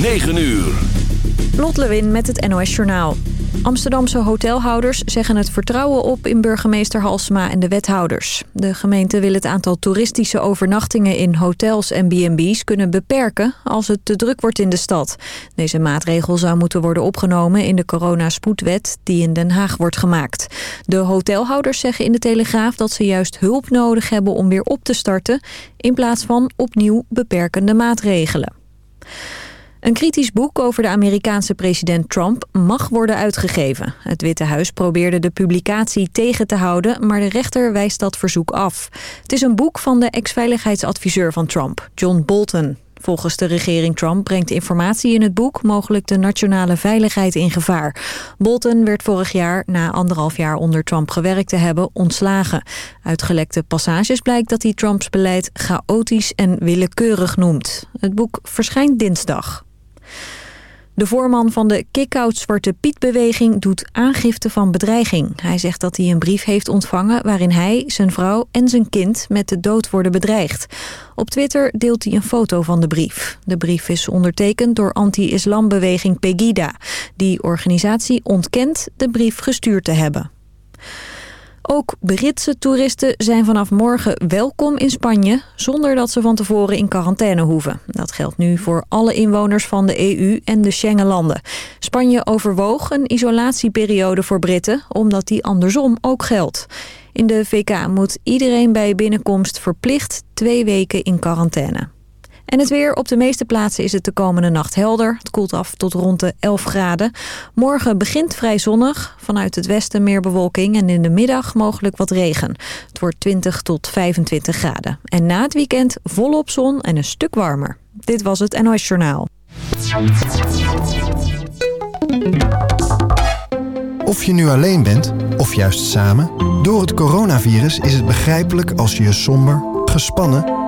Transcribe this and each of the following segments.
9 uur. Lot Lewin met het NOS Journaal. Amsterdamse hotelhouders zeggen het vertrouwen op in burgemeester Halsema en de wethouders. De gemeente wil het aantal toeristische overnachtingen in hotels en B&B's kunnen beperken als het te druk wordt in de stad. Deze maatregel zou moeten worden opgenomen in de coronaspoedwet die in Den Haag wordt gemaakt. De hotelhouders zeggen in de Telegraaf dat ze juist hulp nodig hebben om weer op te starten in plaats van opnieuw beperkende maatregelen. Een kritisch boek over de Amerikaanse president Trump mag worden uitgegeven. Het Witte Huis probeerde de publicatie tegen te houden, maar de rechter wijst dat verzoek af. Het is een boek van de ex-veiligheidsadviseur van Trump, John Bolton. Volgens de regering Trump brengt informatie in het boek mogelijk de nationale veiligheid in gevaar. Bolton werd vorig jaar, na anderhalf jaar onder Trump gewerkt te hebben, ontslagen. Uit gelekte passages blijkt dat hij Trumps beleid chaotisch en willekeurig noemt. Het boek verschijnt dinsdag. De voorman van de kick-out Zwarte Piet-beweging doet aangifte van bedreiging. Hij zegt dat hij een brief heeft ontvangen waarin hij, zijn vrouw en zijn kind met de dood worden bedreigd. Op Twitter deelt hij een foto van de brief. De brief is ondertekend door anti-islambeweging Pegida. Die organisatie ontkent de brief gestuurd te hebben. Ook Britse toeristen zijn vanaf morgen welkom in Spanje... zonder dat ze van tevoren in quarantaine hoeven. Dat geldt nu voor alle inwoners van de EU en de Schengenlanden. Spanje overwoog een isolatieperiode voor Britten... omdat die andersom ook geldt. In de VK moet iedereen bij binnenkomst verplicht twee weken in quarantaine. En het weer. Op de meeste plaatsen is het de komende nacht helder. Het koelt af tot rond de 11 graden. Morgen begint vrij zonnig. Vanuit het westen meer bewolking en in de middag mogelijk wat regen. Het wordt 20 tot 25 graden. En na het weekend volop zon en een stuk warmer. Dit was het NOS Journaal. Of je nu alleen bent, of juist samen... door het coronavirus is het begrijpelijk als je je somber, gespannen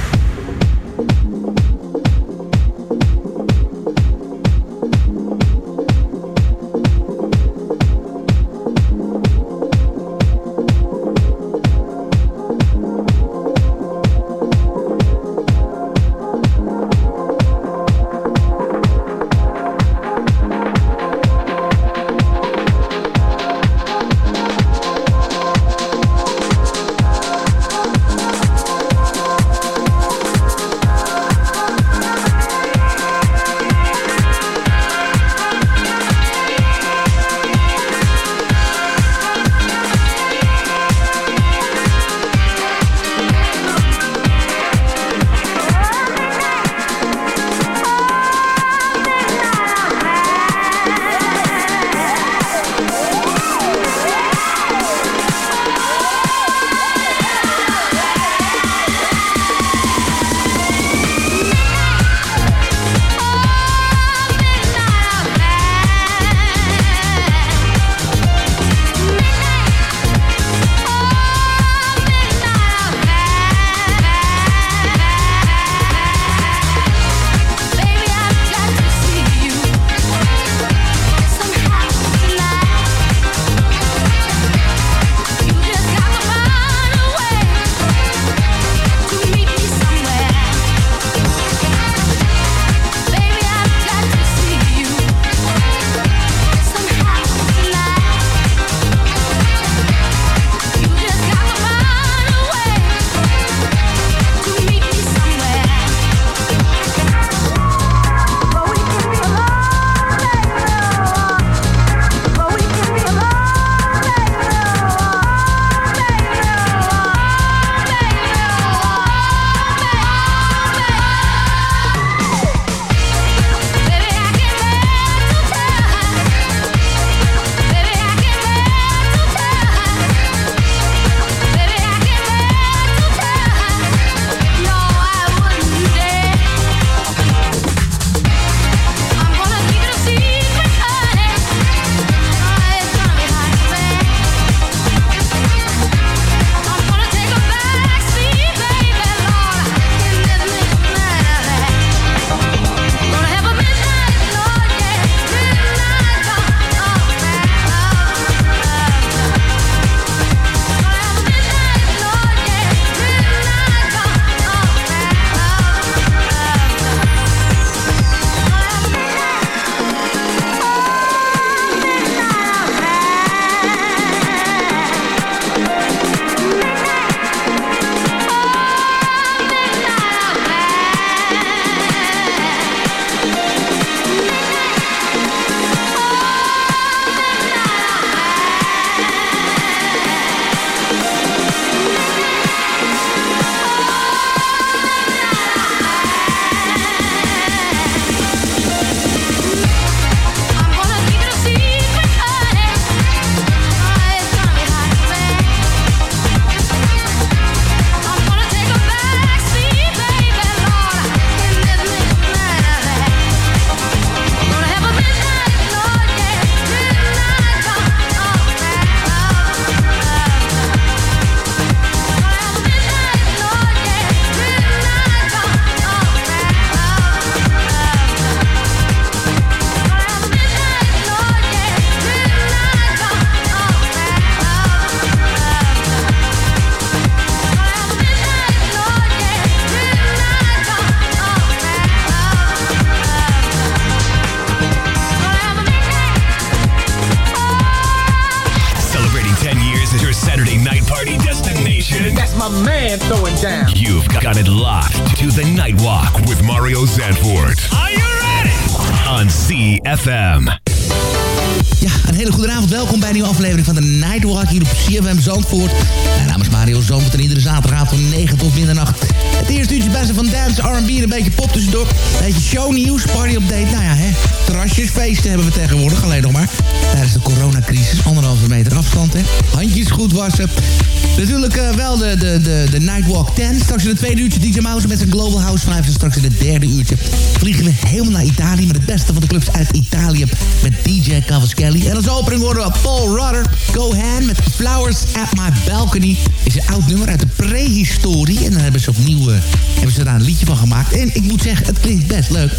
Vibes. En straks in het derde uurtje vliegen we helemaal naar Italië... met het beste van de clubs uit Italië met DJ Cavaschelli. En als opening horen we Paul Rudder, Go Hand met Flowers at My Balcony. Is een oud nummer uit de prehistorie. En dan hebben ze opnieuw uh, hebben ze daar een liedje van gemaakt. En ik moet zeggen, het klinkt best leuk.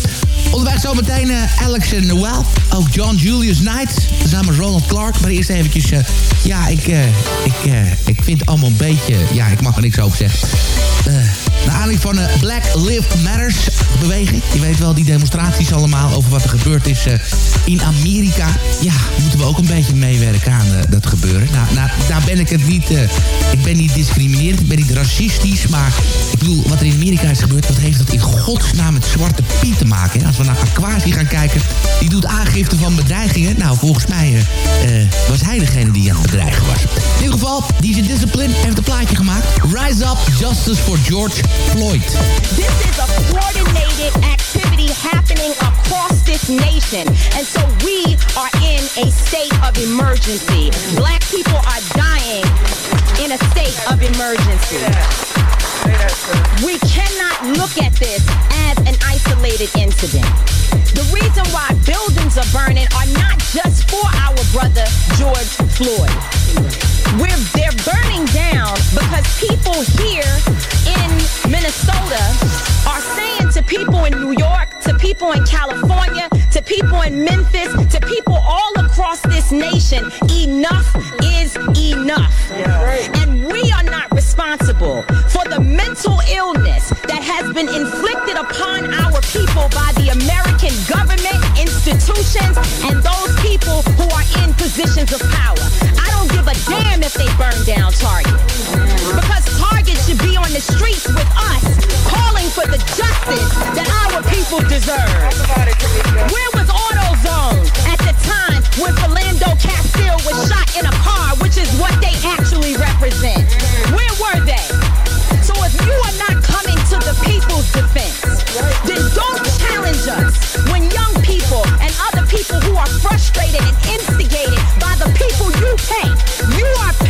Onderweg zometeen uh, Alex en Noel. Ook John Julius Knight. Samen Ronald Clark. Maar eerst eventjes... Uh, ja, ik, ik, ik vind het allemaal een beetje... Ja, ik mag er niks over zeggen. Naar aanleiding van de Black Lives Matters beweging. Je weet wel, die demonstraties allemaal over wat er gebeurd is in Amerika. Ja, moeten we ook een beetje meewerken aan dat gebeuren. Nou, nou, daar ben ik het niet... ik ben niet discriminerend, ik ben niet racistisch. Maar ik bedoel, wat er in Amerika is gebeurd... wat heeft dat in godsnaam met Zwarte Piet te maken? Als we naar Aquasi gaan kijken... die doet aangifte van bedreigingen. Nou, volgens mij was hij degene die aan het bedreigen was. In ieder geval, DJ Discipline heeft een plaatje gemaakt. Rise Up, Justice for George Floyd. This is a coordinated activity happening across this nation. And so we are in a state of emergency. Black people are dying in a state of emergency. We cannot look at this as an isolated incident. The reason why buildings are burning are not just for our brother George Floyd. We're, they're burning down because people here in Minnesota are saying to people in New York, to people in California, to people in Memphis, to people all across this nation, enough is enough. And we are not responsible for the mental illness that has been inflicted upon our people by the American government, institutions, and those people who are in positions of power. A damn if they burn down Target. Because Target should be on the streets with us, calling for the justice that our people deserve. Where was AutoZone at the time when Philando Castile was shot in a car, which is what they actually represent? Where were they? So if you are not people's defense, then don't challenge us when young people and other people who are frustrated and instigated by the people you pay, you are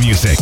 music,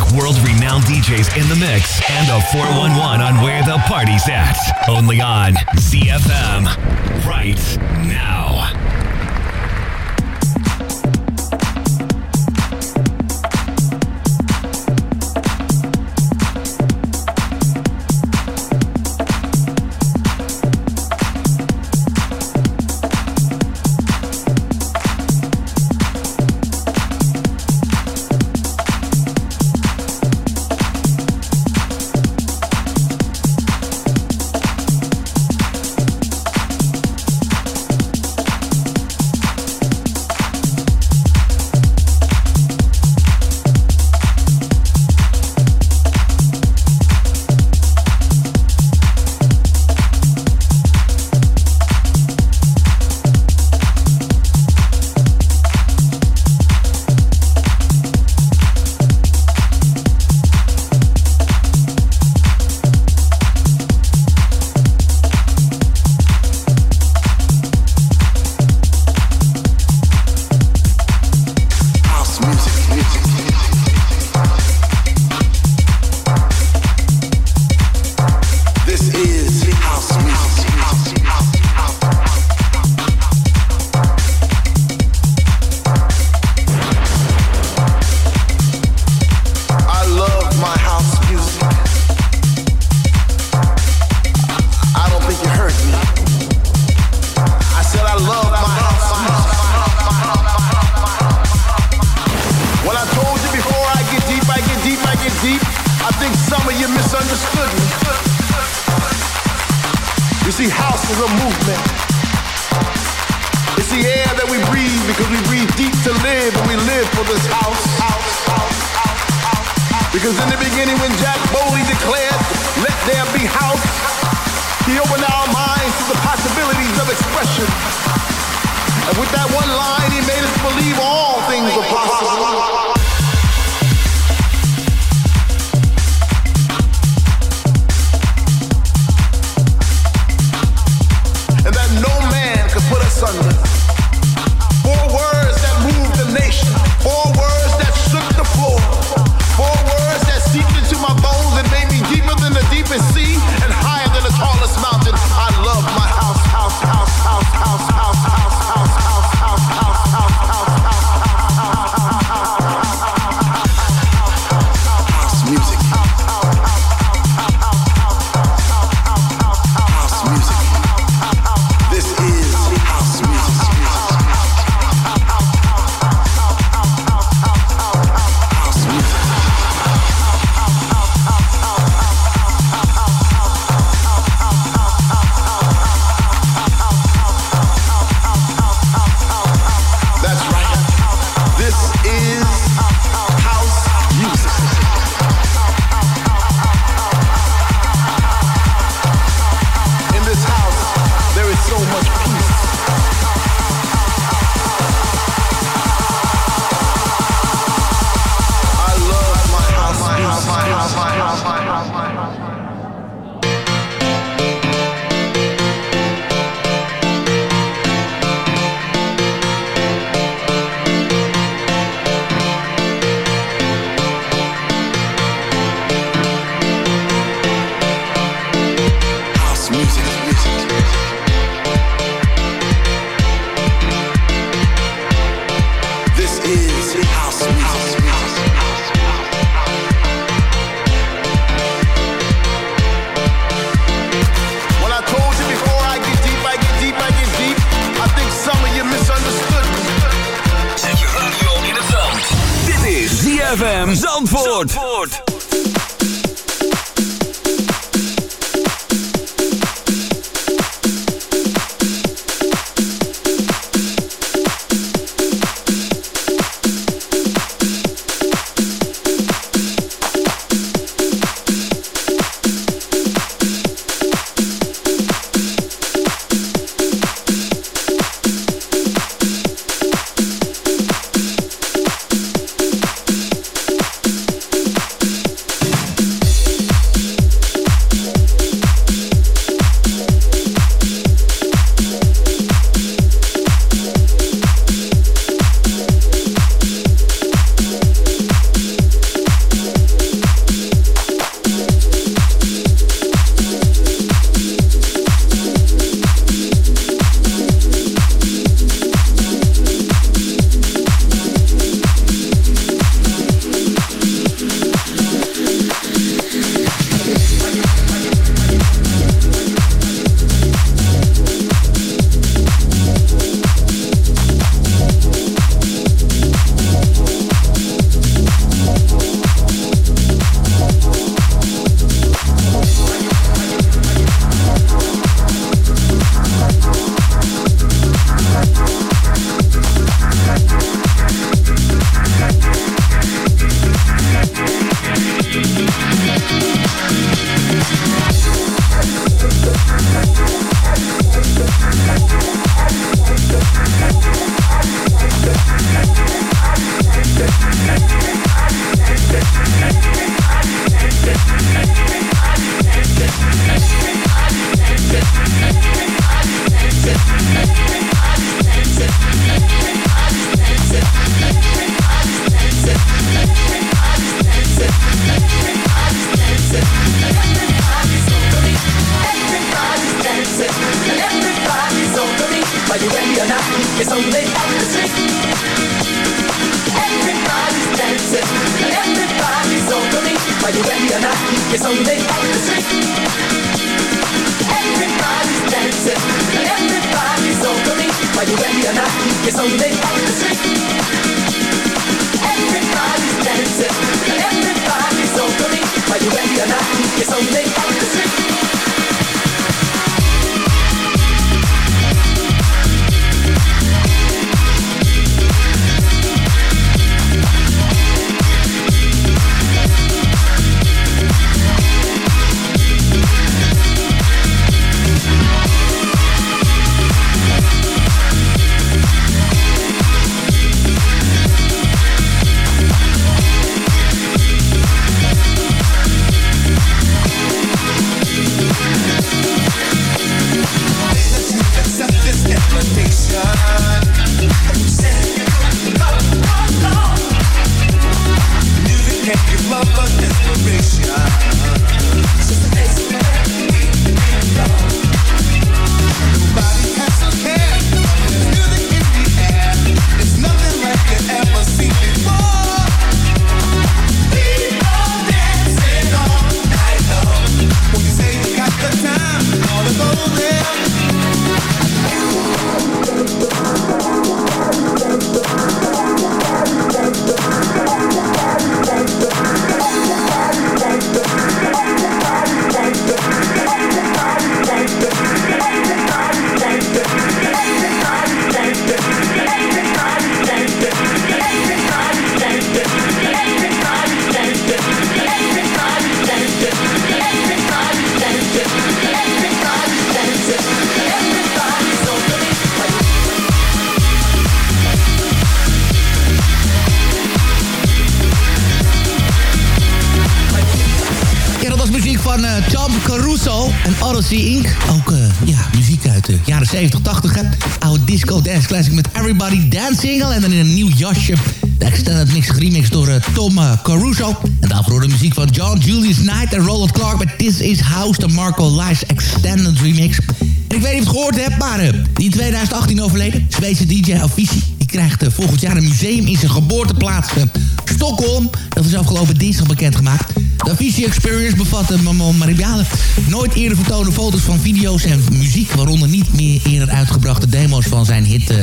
Tom uh, Caruso. En daarvoor de muziek van John Julius Knight en Roland Clark met This Is House, de Marco Lies Extended Remix. En ik weet niet of je het gehoord hebt, maar uh, die in 2018 overleden, Zweedse DJ Avicii, die krijgt volgend jaar een museum in zijn geboorteplaats Stockholm. Dat is afgelopen dinsdag bekendgemaakt. De Avicii Experience bevat maribiale, nooit eerder vertoonde foto's van video's en muziek... waaronder niet meer eerder uitgebrachte demo's van zijn hit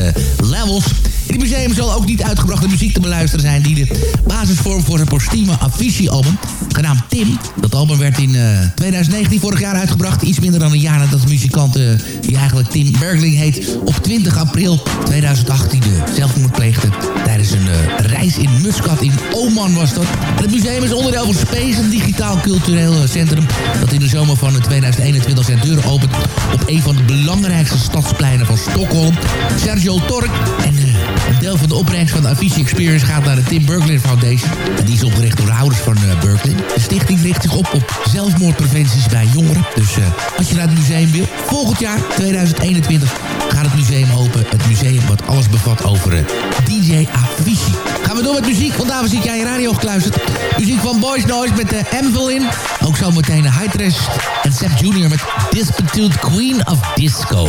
Levels. In museum zal ook niet uitgebrachte muziek te beluisteren zijn... die de basis vormt voor zijn postieme Avicii-album, genaamd Tim. Dat album werd in uh, eh, 2019, vorig jaar, uitgebracht. Iets minder dan een jaar nadat de muzikant, uh, die eigenlijk Tim Bergling heet... op 20 april 2018 de zelfmoord pleegde... tijdens een reis in Muscat in Oman was dat. En het museum is onderdeel van Space, een digitaal cultureel centrum... dat in de zomer van 2021 zijn deuren opent... op een van de belangrijkste stadspleinen van Stockholm. Sergio Tork en... Deel van de opbrengst van de Avicii Experience gaat naar de Tim Berklin Foundation. Die is opgericht door de ouders van uh. De stichting richt zich op op zelfmoordpreventies bij jongeren. Dus uh, als je naar het museum wil, volgend jaar 2021 gaat het museum open. Het museum wat alles bevat over uh, DJ Avicii. Gaan we door met muziek, want daar zit jij je radio gekluisterd. Muziek van Boys Noise met de Anvil in. Ook zo meteen de Hydrash en Seth Jr. met Disputute Queen of Disco.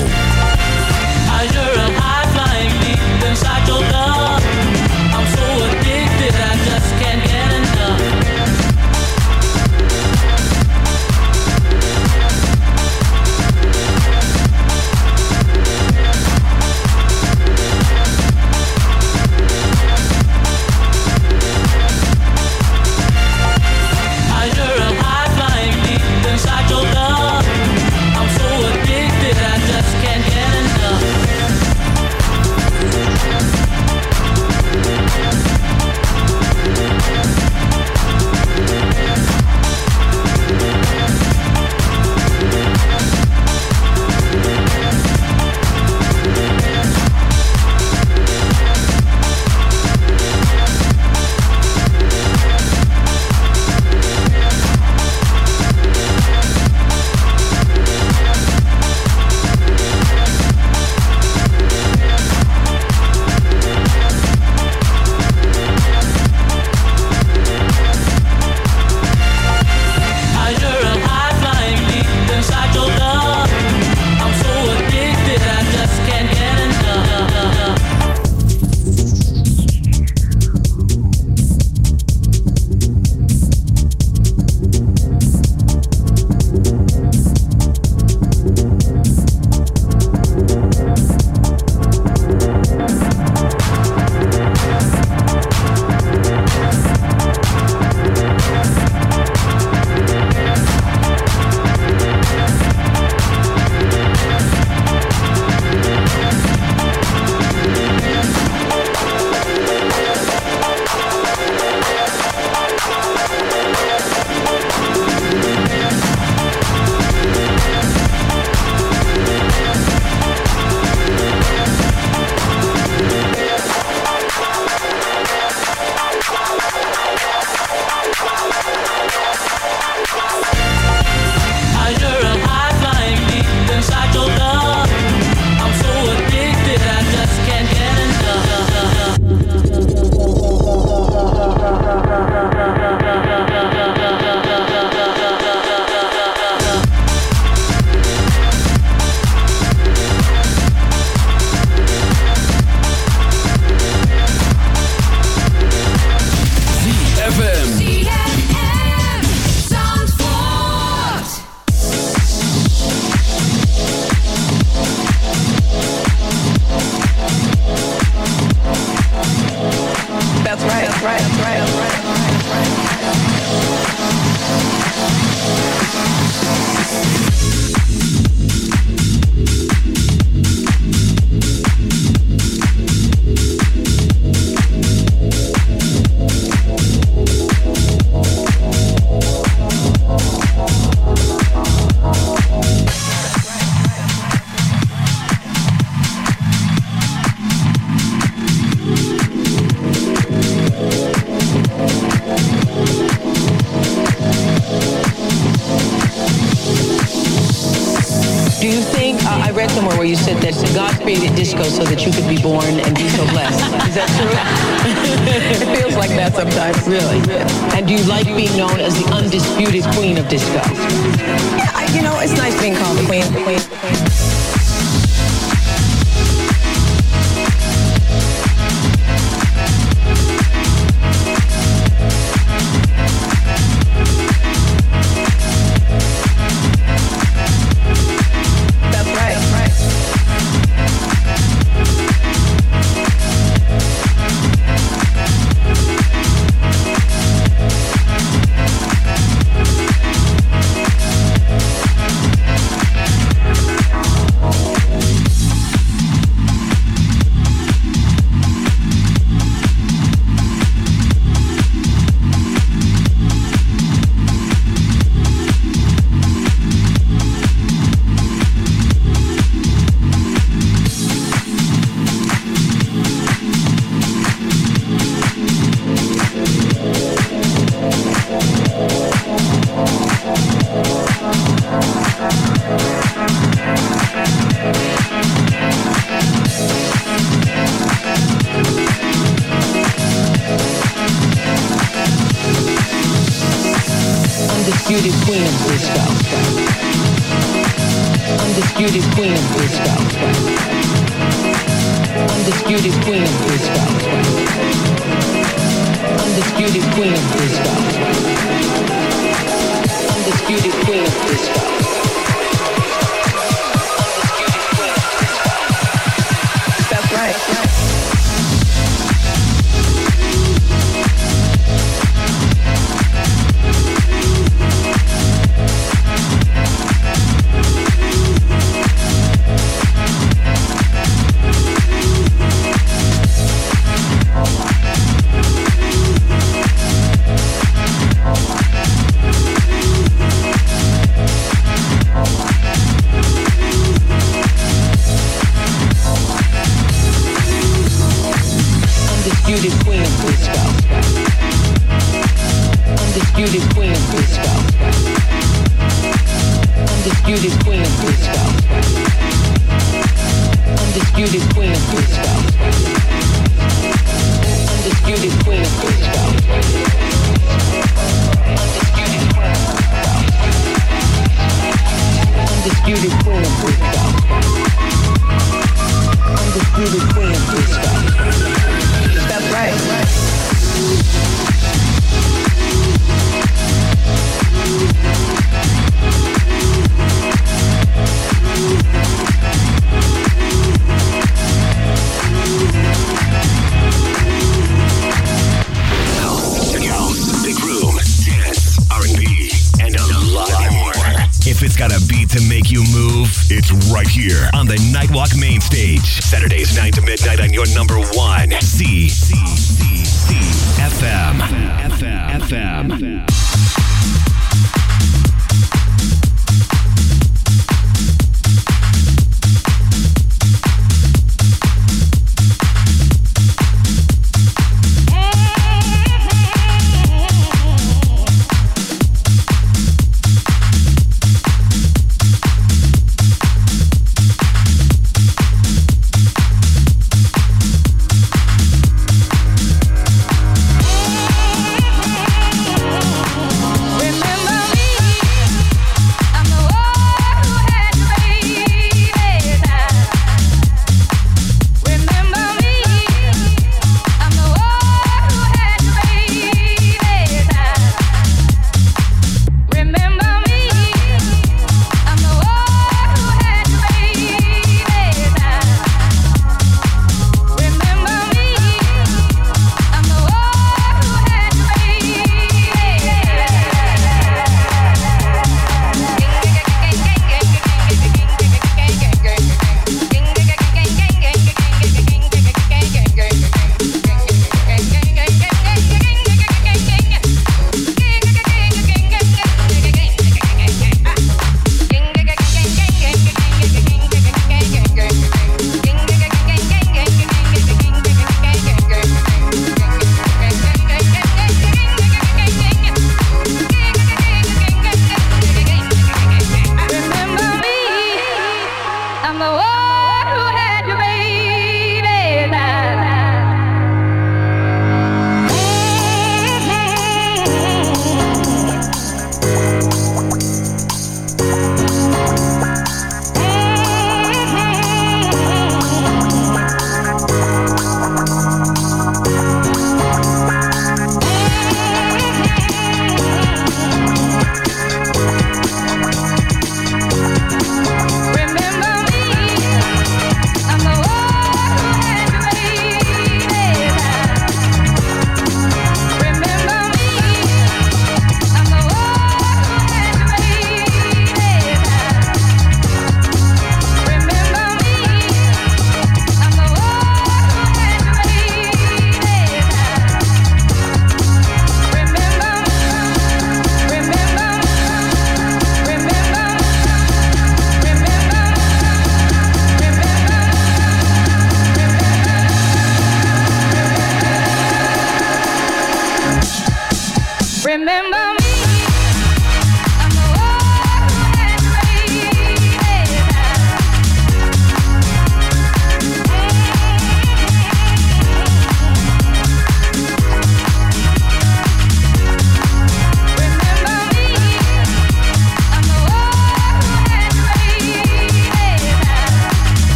Stage. Saturdays 9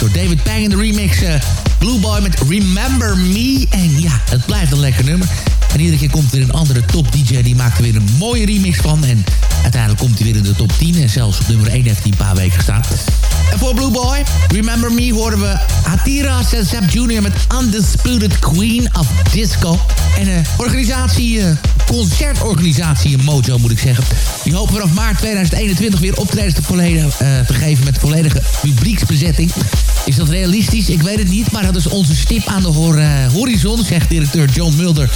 door David Pang in de remix uh, Blue Boy met Remember Me. En ja, het blijft een lekker nummer. En iedere keer komt er weer een andere top DJ. Die maakt er weer een mooie remix van. En uiteindelijk komt hij weer in de top 10. En zelfs op nummer 1 heeft hij een paar weken gestaan. En voor Blue Boy, Remember Me, horen we Atira Sensep Jr. met Undisputed Queen of Disco. En uh, organisatie, uh, concertorganisatie Mojo moet ik zeggen. Die hopen vanaf maart 2021 weer optredens te, volledig, te geven met volledige publieksbezetting. Is dat realistisch? Ik weet het niet, maar dat is onze stip aan de horizon, zegt directeur John Mulder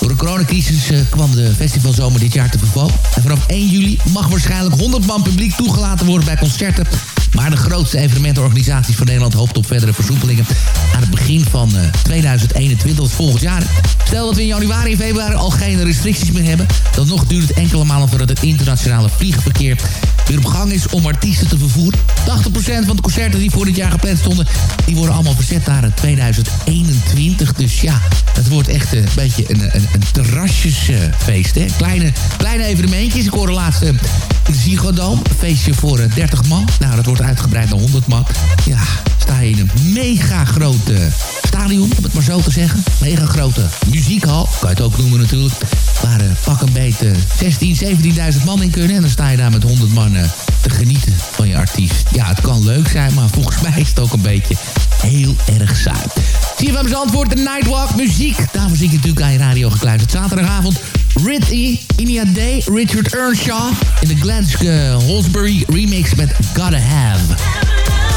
door de coronacrisis uh, kwam de festivalzomer dit jaar te verval. En vanaf 1 juli mag waarschijnlijk 100 man publiek toegelaten worden bij concerten maar de grootste evenementenorganisaties van Nederland hoopt op verdere versoepelingen aan het begin van uh, 2021, dat volgend jaar. Stel dat we in januari en februari al geen restricties meer hebben, dan nog duurt het enkele malen voordat het internationale vliegverkeer weer op gang is om artiesten te vervoeren. 80% van de concerten die voor dit jaar gepland stonden, die worden allemaal verzet naar 2021. Dus ja, het wordt echt een beetje een, een, een terrasjesfeest. Hè? Kleine, kleine evenementjes. Ik hoorde laatst uh, in de Ziggo Dome, een feestje voor 30 eh, man. Nou, dat wordt uitgebreid naar 100 man. Ja, sta je in een mega grote stadion, om het maar zo te zeggen. Mega grote muziekhal, kan je het ook noemen natuurlijk. Waar uh, pak een beetje 16, 17.000 man in kunnen. En dan sta je daar met 100 man uh, te genieten van je artiest. Ja, het kan leuk zijn, maar volgens mij is het ook een beetje heel erg saai. CFM antwoord de Nightwalk muziek. Daarvoor zie ik natuurlijk aan je radio gekluisterd. Zaterdagavond Ritty, Inia Day, Richard Earnshaw... in de Glensk uh, remix met Gotta Have.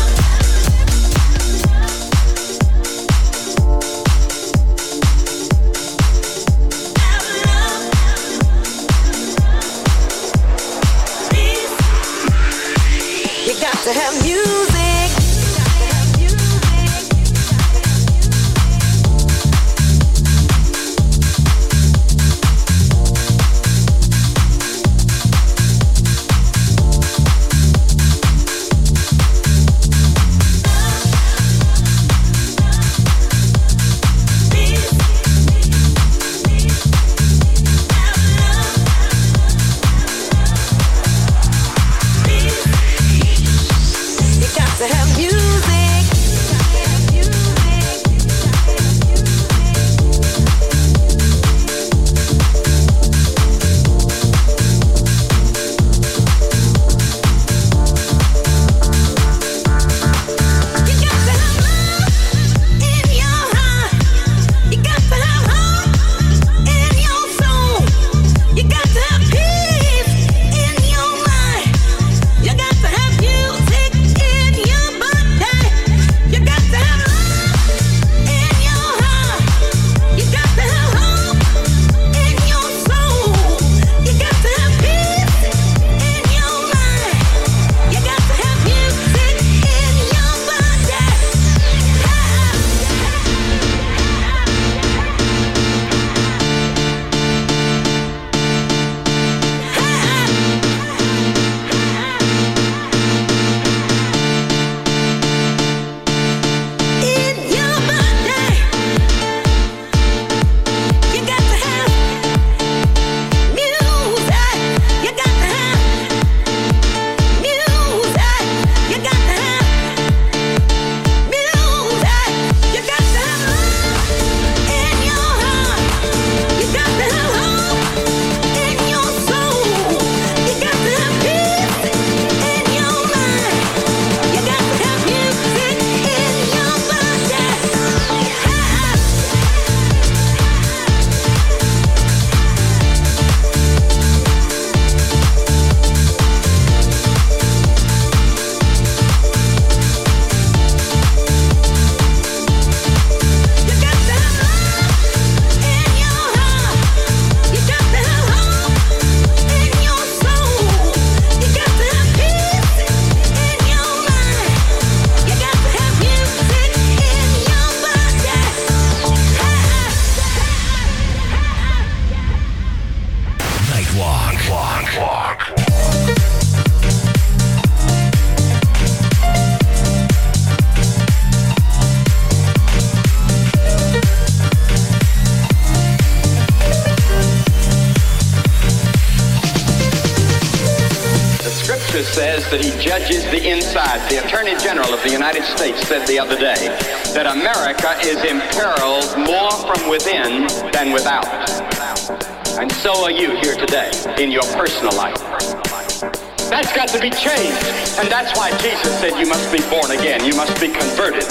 Changed. And that's why Jesus said you must be born again. You must be converted.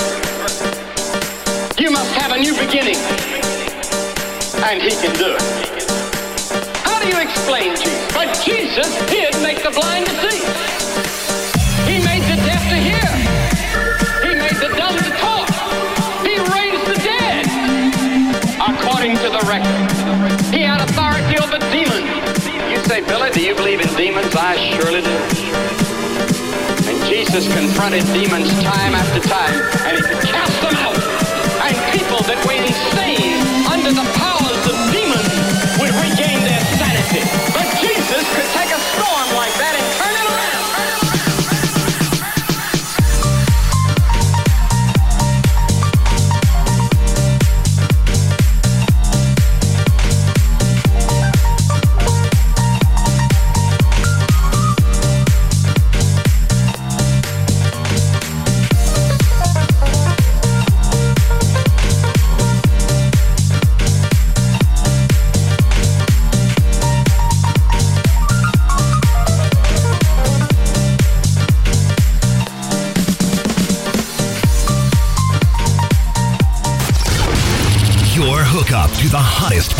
You must have a new beginning. And he can do it. How do you explain Jesus? But Jesus did make the blind to see. He made the deaf to hear. He made the dumb to talk. He raised the dead. According to the record. He had authority over demons. Say, Billy, do you believe in demons? I surely do. And Jesus confronted demons time after time, and he could cast them out. And people that were insane under the powers of demons would regain their sanity. But Jesus could take a storm like that and turn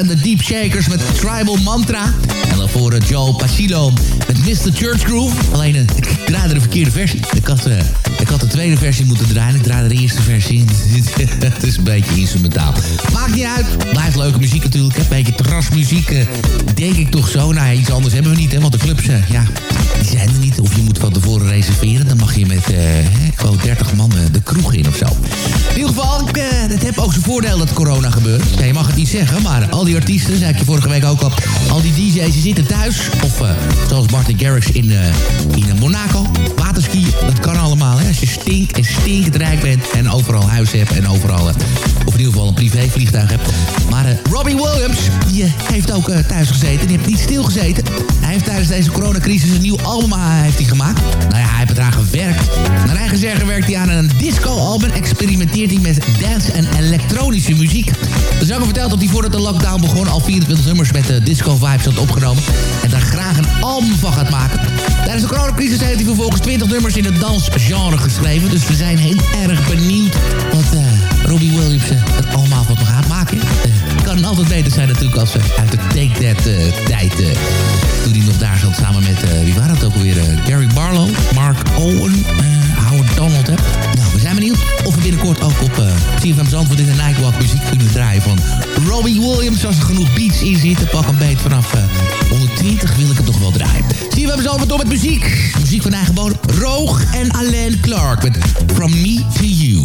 En de Deep Shakers met Tribal Mantra. Met Mr. Church Groove. Alleen, eh, ik draaide de verkeerde versie. Ik had, eh, ik had de tweede versie moeten draaien. Ik draaide de eerste versie. Het is een beetje instrumentaal. Maakt niet uit. Blijft leuke muziek natuurlijk. Een beetje terrasmuziek. eh, denk ik toch zo. Nou ja, iets anders hebben we niet. Hè, want de clubs, ja, die zijn er niet. Of je moet van tevoren reserveren. Dan mag je met gewoon 30 man de kroeg in of zo. In ieder geval, ik, het heeft ook zijn voordeel dat corona gebeurt. Ja, je mag het niet zeggen, maar al die artiesten, zei ik je vorige week ook al... al die DJ's zitten thuis. Of zoals Martin Garrix in, eh, in eh, Monaco. Waterskiën, dat kan allemaal. Hè? Als je stink en stinkend rijk bent en overal huis hebt... en overal, eh, of in ieder geval een privévliegtuig hebt. Maar Robbie Williams. Die heeft ook thuis gezeten. Die heeft niet stilgezeten. Hij heeft tijdens deze coronacrisis een nieuw album heeft gemaakt. Nou ja, hij heeft eraan gewerkt. Naar eigen zeggen werkt hij aan een disco-album. Experimenteert hij met dance en elektronische muziek. De zanger vertelt dat hij voordat de lockdown begon... al 24 nummers met de disco-vibes had opgenomen. En daar graag een album van gaat maken. Tijdens de coronacrisis heeft hij vervolgens 20 nummers in het dansgenre geschreven. Dus we zijn heel erg benieuwd wat uh, Robbie Williams uh, het allemaal van gaat maken. Uh, kan altijd beter zijn natuurlijk als we uit de Take That tijd... toen hij nog daar zat samen met, wie waren het ook alweer? Gary Barlow, Mark Owen, Nou, we zijn benieuwd of we binnenkort ook op uh, CFM Zandvoort in de Nightwalk muziek kunnen draaien van Robbie Williams. Als er genoeg beats in zitten, pak een beet vanaf 120 wil ik het toch wel draaien. CFM Zandvoort door met muziek. Muziek van eigen bodem. Roog en Alain Clark met From Me To You.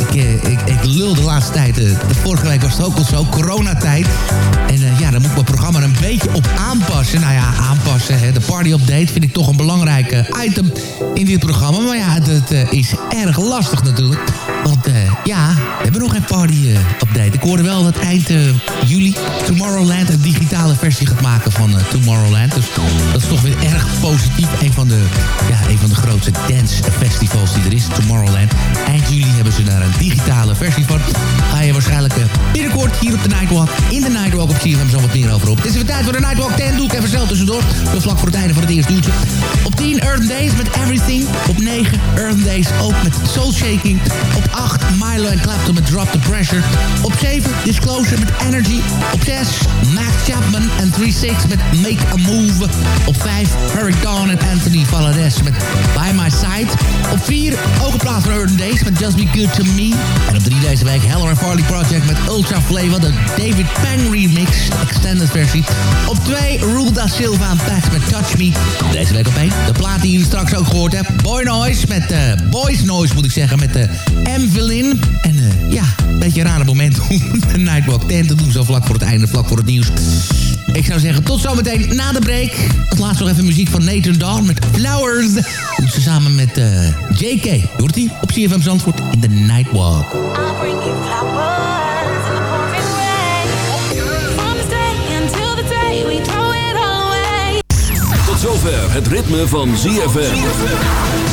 Ik, eh, ik, ik lul de laatste tijd. eh, de vorige week was het ook al zo, coronatijd. En eh, ja, daar moet ik mijn programma een beetje op aanpassen. Nou ja, aanpassen. Hè. De party update vind ik toch een belangrijk item in dit programma. Maar ja, eh, is erg lastig natuurlijk. Want ja, we hebben nog geen party eh, update. Ik hoorde wel dat eind juli Tomorrowland een digitale versie gaat maken van Tomorrowland. Dus dat is toch weer erg positief. Een van de, ja, een van de grootste dance festivals die er is, Tomorrowland. Eind juli hebben ze daar een digitale versie van. Ga je waarschijnlijk eh, binnenkort hier op de Nightwalk, in de Nightwalk op CFM zo wat meer over op. Het is weer tijd voor de Nightwalk 10. Doe ik even snel tussendoor. Zo vlak voor het einde van het eerste uurtje. Op 10 Earth Days met Everything. Op 9 Earth Days ook met Soul Shaking. Op 8 Milo en Clapton met Drop the Pressure. Op 7 Disclosure met Energy. Op 6 Max Chapman en 3-6 met Make a Move. Op 5 Hurricane en Anthony Valadez met By My Side. Op 4 ook een plaats van Earth Days met Just Be Good To Me. En op 3 deze week Heller Farley Project met Ultra Flavor. De David Pang remix, extended versie. Op 2 Rule Da Silva en Pax met Touch Me. Deze week op 1 de plaat die jullie straks ook gehoord hebt. Boy Noise met eh, Boys Noise moet ik zeggen. Met de Villain. En eh, ja, een beetje een rare moment om de Nightwalk 10 te doen. Zo vlak voor het einde, vlak voor het nieuws. Ik zou zeggen, tot zometeen na de break. Als laatst nog even muziek van Nathan Dawn met Flowers. Doet ze samen met eh, JK. Hoort hier op CFM Zandvoort in de Nightwalk. I'll bring you flowers in the pouring rain. From this day until the day we throw it all away. Tot zover het ritme van ZFM.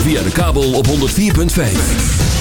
Via de kabel op 104.5.